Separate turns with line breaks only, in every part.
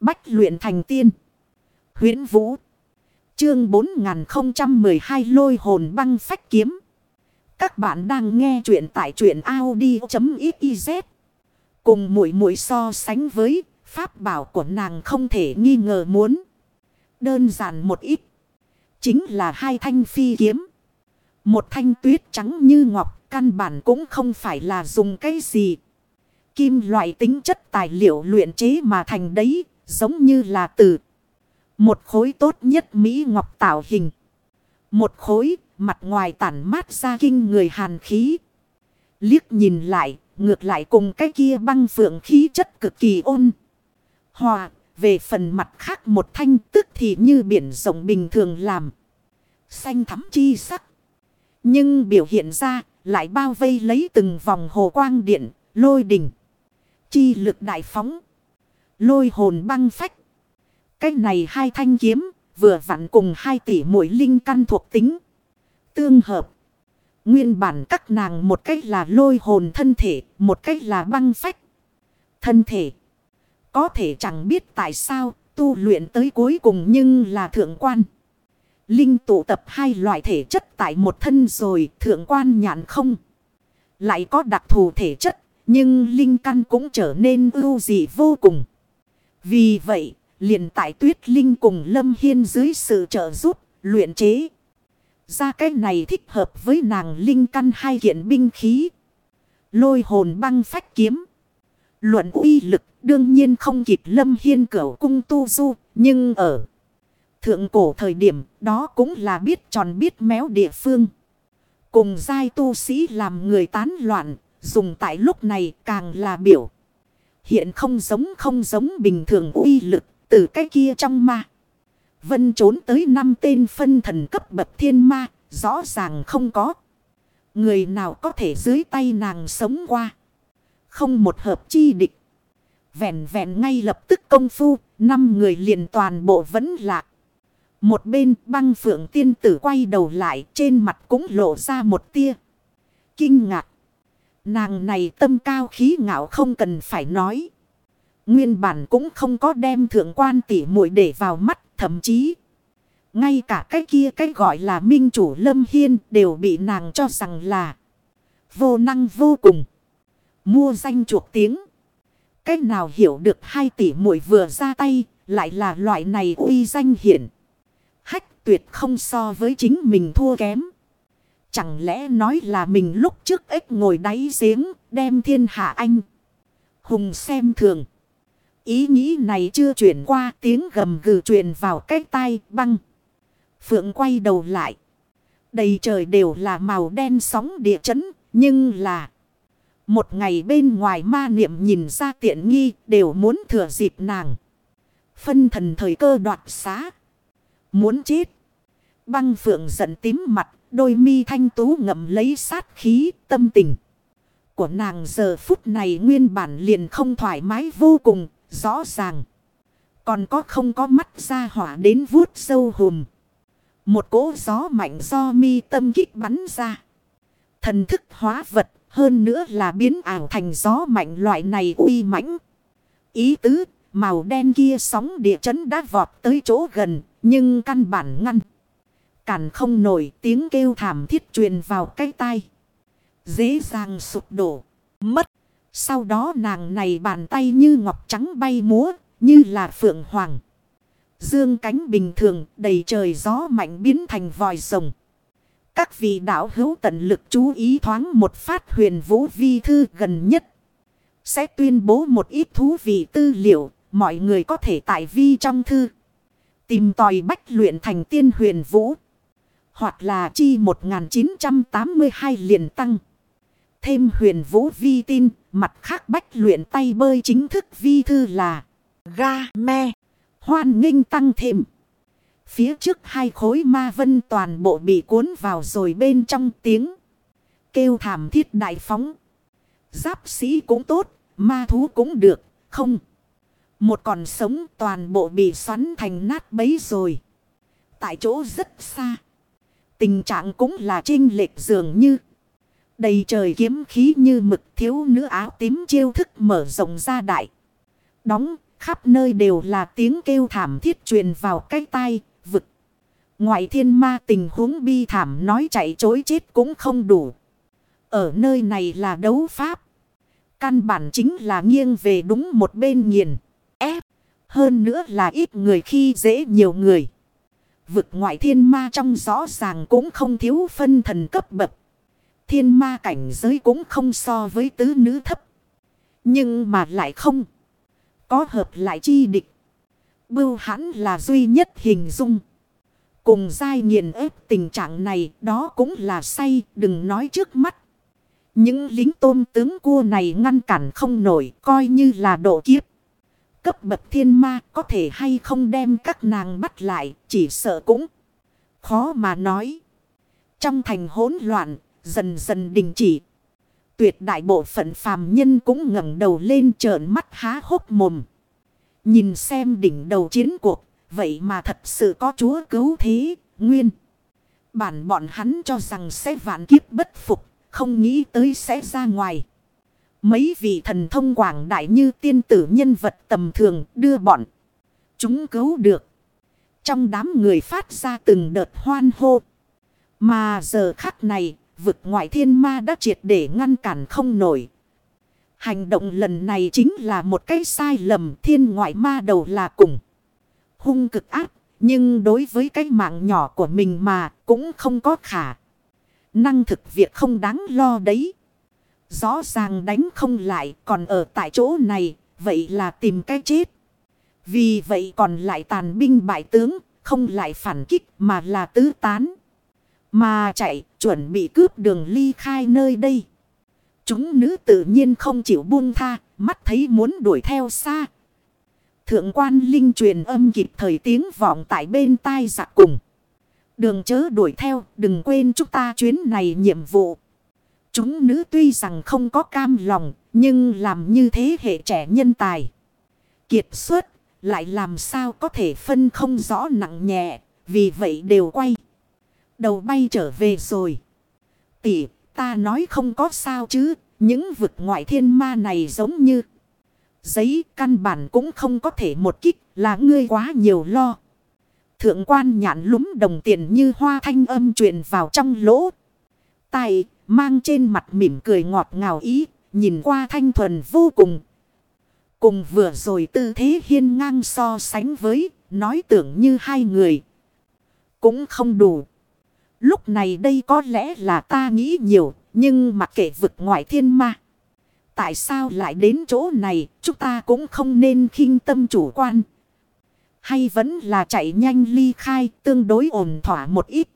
Bách luyện thành tiên. huyễn Vũ. Chương 4012 lôi hồn băng phách kiếm. Các bạn đang nghe truyện tại truyện Audi.xyz. Cùng mũi mũi so sánh với pháp bảo của nàng không thể nghi ngờ muốn. Đơn giản một ít. Chính là hai thanh phi kiếm. Một thanh tuyết trắng như ngọc, căn bản cũng không phải là dùng cái gì. Kim loại tính chất tài liệu luyện chế mà thành đấy giống như là từ. Một khối tốt nhất Mỹ ngọc tạo hình. Một khối mặt ngoài tản mát ra kinh người hàn khí. Liếc nhìn lại ngược lại cùng cái kia băng phượng khí chất cực kỳ ôn. Hòa về phần mặt khác một thanh tức thì như biển rộng bình thường làm. Xanh thắm chi sắc. Nhưng biểu hiện ra lại bao vây lấy từng vòng hồ quang điện, lôi đỉnh. Chi lực đại phóng. Lôi hồn băng phách. Cách này hai thanh kiếm vừa vặn cùng hai tỷ mũi linh căn thuộc tính. Tương hợp. Nguyên bản các nàng một cách là lôi hồn thân thể, một cách là băng phách. Thân thể. Có thể chẳng biết tại sao tu luyện tới cuối cùng nhưng là thượng quan. Linh tụ tập hai loại thể chất tại một thân rồi thượng quan nhạn không. Lại có đặc thù thể chất nhưng linh căn cũng trở nên ưu dị vô cùng. Vì vậy, liền tại tuyết linh cùng lâm hiên dưới sự trợ giúp, luyện chế. Ra cái này thích hợp với nàng linh căn hai kiện binh khí. Lôi hồn băng phách kiếm. Luận uy lực, đương nhiên không kịp lâm hiên cửu cung tu du. Nhưng ở thượng cổ thời điểm, đó cũng là biết tròn biết méo địa phương. Cùng giai tu sĩ làm người tán loạn. Dùng tại lúc này càng là biểu. Hiện không giống không giống bình thường uy lực từ cái kia trong ma. Vân trốn tới năm tên phân thần cấp bậc thiên ma. Rõ ràng không có. Người nào có thể dưới tay nàng sống qua. Không một hợp chi địch. Vẹn vẹn ngay lập tức công phu. Năm người liền toàn bộ vẫn lạc. Một bên băng phượng tiên tử quay đầu lại. Trên mặt cũng lộ ra một tia. Kinh ngạc. Nàng này tâm cao khí ngạo không cần phải nói. Nguyên bản cũng không có đem thượng quan tỷ muội để vào mắt, thậm chí. Ngay cả cái kia cái gọi là minh chủ lâm hiên đều bị nàng cho rằng là vô năng vô cùng. Mua danh chuộc tiếng. Cái nào hiểu được hai tỷ muội vừa ra tay lại là loại này uy danh hiển. Hách tuyệt không so với chính mình thua kém. Chẳng lẽ nói là mình lúc trước ếch ngồi đáy giếng, đem thiên hạ anh. Hùng xem thường. Ý nghĩ này chưa chuyển qua, tiếng gầm gừ truyền vào cái tai, băng. Phượng quay đầu lại. Đầy trời đều là màu đen sóng địa chấn. Nhưng là. Một ngày bên ngoài ma niệm nhìn ra tiện nghi, đều muốn thừa dịp nàng. Phân thần thời cơ đoạt xá. Muốn chết. Băng phượng giận tím mặt. Đôi mi thanh tú ngậm lấy sát khí tâm tình. Của nàng giờ phút này nguyên bản liền không thoải mái vô cùng. Rõ ràng. Còn có không có mắt ra hỏa đến vuốt sâu hùm. Một cỗ gió mạnh do mi tâm kích bắn ra. Thần thức hóa vật hơn nữa là biến ảo thành gió mạnh loại này uy mãnh. Ý tứ, màu đen kia sóng địa chấn đã vọt tới chỗ gần, nhưng căn bản ngăn. Cản không nổi tiếng kêu thảm thiết truyền vào cái tay Dễ dàng sụp đổ, mất. Sau đó nàng này bàn tay như ngọc trắng bay múa, như là phượng hoàng. Dương cánh bình thường đầy trời gió mạnh biến thành vòi rồng. Các vị đạo hữu tận lực chú ý thoáng một phát huyền vũ vi thư gần nhất. Sẽ tuyên bố một ít thú vị tư liệu. Mọi người có thể tại vi trong thư. Tìm tòi bách luyện thành tiên huyền vũ. Hoặc là chi 1982 liền tăng. Thêm huyền vũ vi tin. Mặt khác bách luyện tay bơi chính thức vi thư là. Ga me. Hoan nghênh tăng thêm. Phía trước hai khối ma vân toàn bộ bị cuốn vào rồi bên trong tiếng. Kêu thảm thiết đại phóng. Giáp sĩ cũng tốt, ma thú cũng được, không. Một còn sống toàn bộ bị xoắn thành nát bấy rồi. Tại chỗ rất xa. Tình trạng cũng là trinh lệch dường như. Đầy trời kiếm khí như mực thiếu nữ áo tím chiêu thức mở rộng ra đại. Đóng Khắp nơi đều là tiếng kêu thảm thiết truyền vào cái tai, vực. Ngoại thiên ma tình huống bi thảm nói chạy chối chết cũng không đủ. Ở nơi này là đấu pháp. Căn bản chính là nghiêng về đúng một bên nghiền. Ép. Hơn nữa là ít người khi dễ nhiều người. Vực ngoại thiên ma trong rõ ràng cũng không thiếu phân thần cấp bậc. Thiên ma cảnh giới cũng không so với tứ nữ thấp. Nhưng mà lại không. Có hợp lại chi địch. Bưu hãn là duy nhất hình dung. Cùng dai nghiền ép tình trạng này, đó cũng là say, đừng nói trước mắt. Những lính tôm tướng cua này ngăn cản không nổi, coi như là độ kiếp. Cấp bậc thiên ma có thể hay không đem các nàng bắt lại chỉ sợ cũng khó mà nói. Trong thành hỗn loạn dần dần đình chỉ. Tuyệt đại bộ phận phàm nhân cũng ngẩng đầu lên trợn mắt há hốc mồm. Nhìn xem đỉnh đầu chiến cuộc, vậy mà thật sự có chúa cứu thế, nguyên. Bản bọn hắn cho rằng sẽ vạn kiếp bất phục, không nghĩ tới sẽ ra ngoài. Mấy vị thần thông quảng đại như tiên tử nhân vật tầm thường đưa bọn. Chúng cứu được. Trong đám người phát ra từng đợt hoan hô. Mà giờ khắc này, vực ngoại thiên ma đã triệt để ngăn cản không nổi. Hành động lần này chính là một cái sai lầm thiên ngoại ma đầu là cùng. Hung cực áp, nhưng đối với cái mạng nhỏ của mình mà cũng không có khả. Năng thực việc không đáng lo đấy. Rõ ràng đánh không lại còn ở tại chỗ này, vậy là tìm cái chết. Vì vậy còn lại tàn binh bại tướng, không lại phản kích mà là tứ tán. Mà chạy, chuẩn bị cướp đường ly khai nơi đây. Chúng nữ tự nhiên không chịu buông tha, mắt thấy muốn đuổi theo xa. Thượng quan linh truyền âm kịp thời tiếng vọng tại bên tai giặc cùng. Đường chớ đuổi theo, đừng quên chúng ta chuyến này nhiệm vụ. Chúng nữ tuy rằng không có cam lòng, nhưng làm như thế hệ trẻ nhân tài. Kiệt xuất, lại làm sao có thể phân không rõ nặng nhẹ, vì vậy đều quay đầu bay trở về rồi. Tỷ, ta nói không có sao chứ, những vực ngoại thiên ma này giống như giấy căn bản cũng không có thể một kích là ngươi quá nhiều lo. Thượng quan nhạn lúm đồng tiền như hoa thanh âm truyền vào trong lỗ. Tài mang trên mặt mỉm cười ngọt ngào ý, nhìn qua thanh thuần vô cùng. Cùng vừa rồi tư thế hiên ngang so sánh với, nói tưởng như hai người. Cũng không đủ. Lúc này đây có lẽ là ta nghĩ nhiều, nhưng mặc kệ vực ngoại thiên ma. Tại sao lại đến chỗ này, chúng ta cũng không nên khinh tâm chủ quan. Hay vẫn là chạy nhanh ly khai, tương đối ổn thỏa một ít.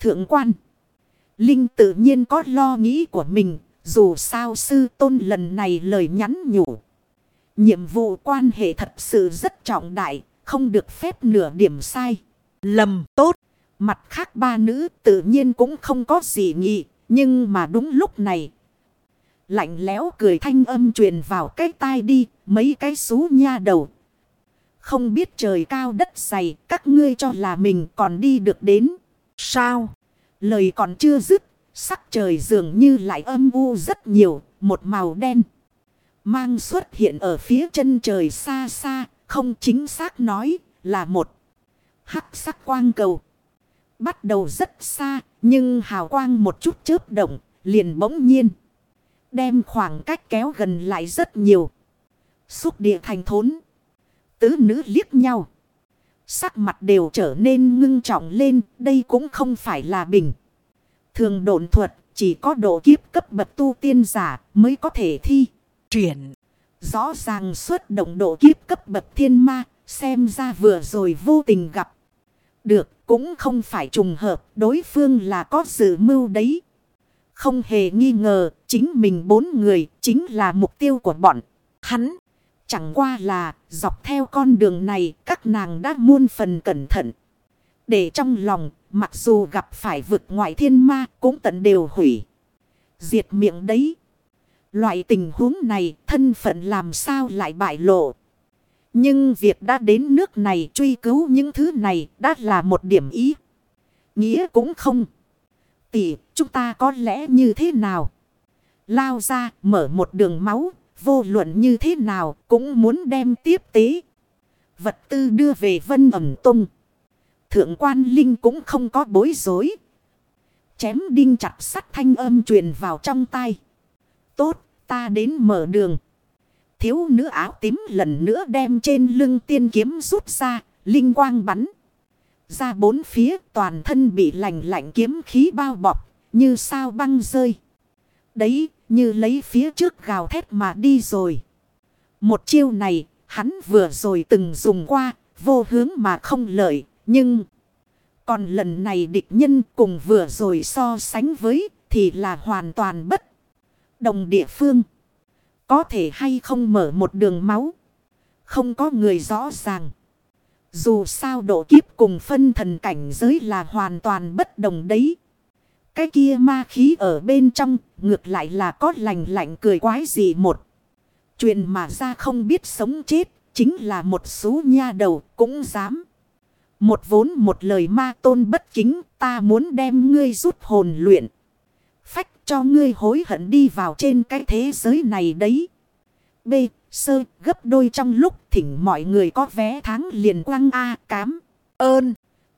Thượng quan. Linh tự nhiên có lo nghĩ của mình, dù sao sư tôn lần này lời nhắn nhủ. Nhiệm vụ quan hệ thật sự rất trọng đại, không được phép nửa điểm sai. Lầm tốt. Mặt khác ba nữ tự nhiên cũng không có gì nghị. Nhưng mà đúng lúc này. Lạnh lẽo cười thanh âm truyền vào cái tai đi. Mấy cái xú nha đầu. Không biết trời cao đất dày. Các ngươi cho là mình còn đi được đến. Sao? Lời còn chưa dứt. Sắc trời dường như lại âm u rất nhiều. Một màu đen. Mang xuất hiện ở phía chân trời xa xa. Không chính xác nói là một hắc sắc quang cầu bắt đầu rất xa, nhưng hào quang một chút chớp động, liền bỗng nhiên. Đem khoảng cách kéo gần lại rất nhiều. Xúc địa thành thốn. Tứ nữ liếc nhau. Sắc mặt đều trở nên ngưng trọng lên, đây cũng không phải là bình. Thường độn thuật, chỉ có độ kiếp cấp bậc tu tiên giả mới có thể thi. Chuyển. Rõ ràng xuất động độ kiếp cấp bậc thiên ma, xem ra vừa rồi vô tình gặp. Được, cũng không phải trùng hợp, đối phương là có sự mưu đấy. Không hề nghi ngờ, chính mình bốn người chính là mục tiêu của bọn. Hắn, chẳng qua là dọc theo con đường này các nàng đã muôn phần cẩn thận. Để trong lòng, mặc dù gặp phải vực ngoại thiên ma cũng tận đều hủy. Diệt miệng đấy. Loại tình huống này thân phận làm sao lại bại lộ. Nhưng việc đã đến nước này truy cứu những thứ này đã là một điểm ý. Nghĩa cũng không. Tỷ, chúng ta có lẽ như thế nào? Lao ra, mở một đường máu, Vô luận như thế nào cũng muốn đem tiếp tế. Vật tư đưa về vân ẩm tung. Thượng quan linh cũng không có bối rối. Chém đinh chặt sắt thanh âm truyền vào trong tay. Tốt, ta đến mở đường. Thiếu nữ áo tím lần nữa đem trên lưng tiên kiếm rút ra, linh quang bắn. Ra bốn phía toàn thân bị lạnh lạnh kiếm khí bao bọc, như sao băng rơi. Đấy, như lấy phía trước gào thét mà đi rồi. Một chiêu này, hắn vừa rồi từng dùng qua, vô hướng mà không lợi, nhưng... Còn lần này địch nhân cùng vừa rồi so sánh với thì là hoàn toàn bất đồng địa phương. Có thể hay không mở một đường máu. Không có người rõ ràng. Dù sao độ kiếp cùng phân thần cảnh giới là hoàn toàn bất đồng đấy. Cái kia ma khí ở bên trong, ngược lại là có lành lạnh cười quái gì một. Chuyện mà ra không biết sống chết, chính là một số nha đầu cũng dám. Một vốn một lời ma tôn bất kính, ta muốn đem ngươi rút hồn luyện. Phách cho ngươi hối hận đi vào trên cái thế giới này đấy. B. Sơ gấp đôi trong lúc thỉnh mọi người có vé tháng liền quăng A cám. Ơn.